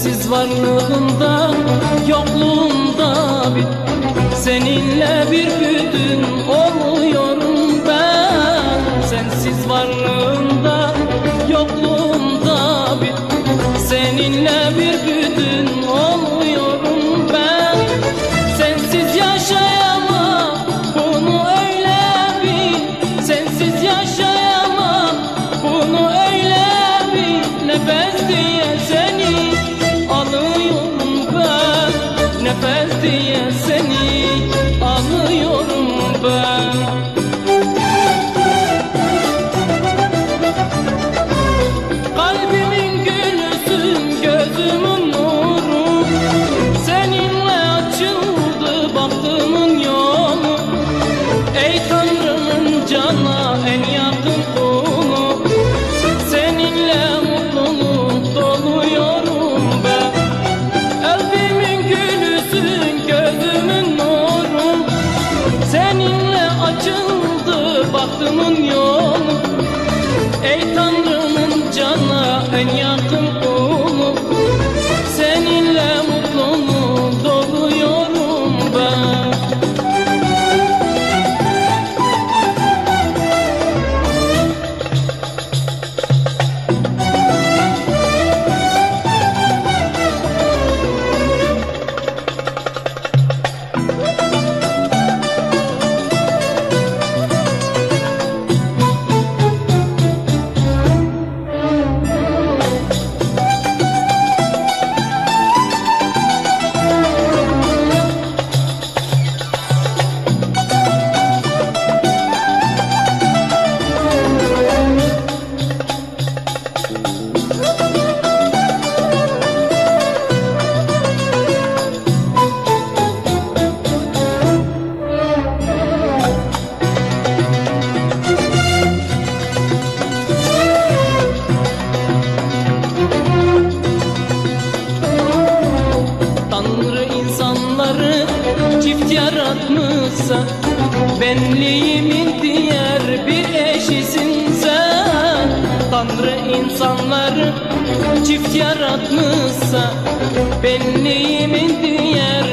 Sensiz varlığında yokluğunda bir Seninle bir bütün oluyorum ben. Sensiz varlığında yokluğunda bir Seninle bir bütün oluyorum tinha ser. Hey. yaratmışsa Benliğimin diğer bir eşisin sen. Tanrı insanları çift yaratmışsa Benliğimin diğer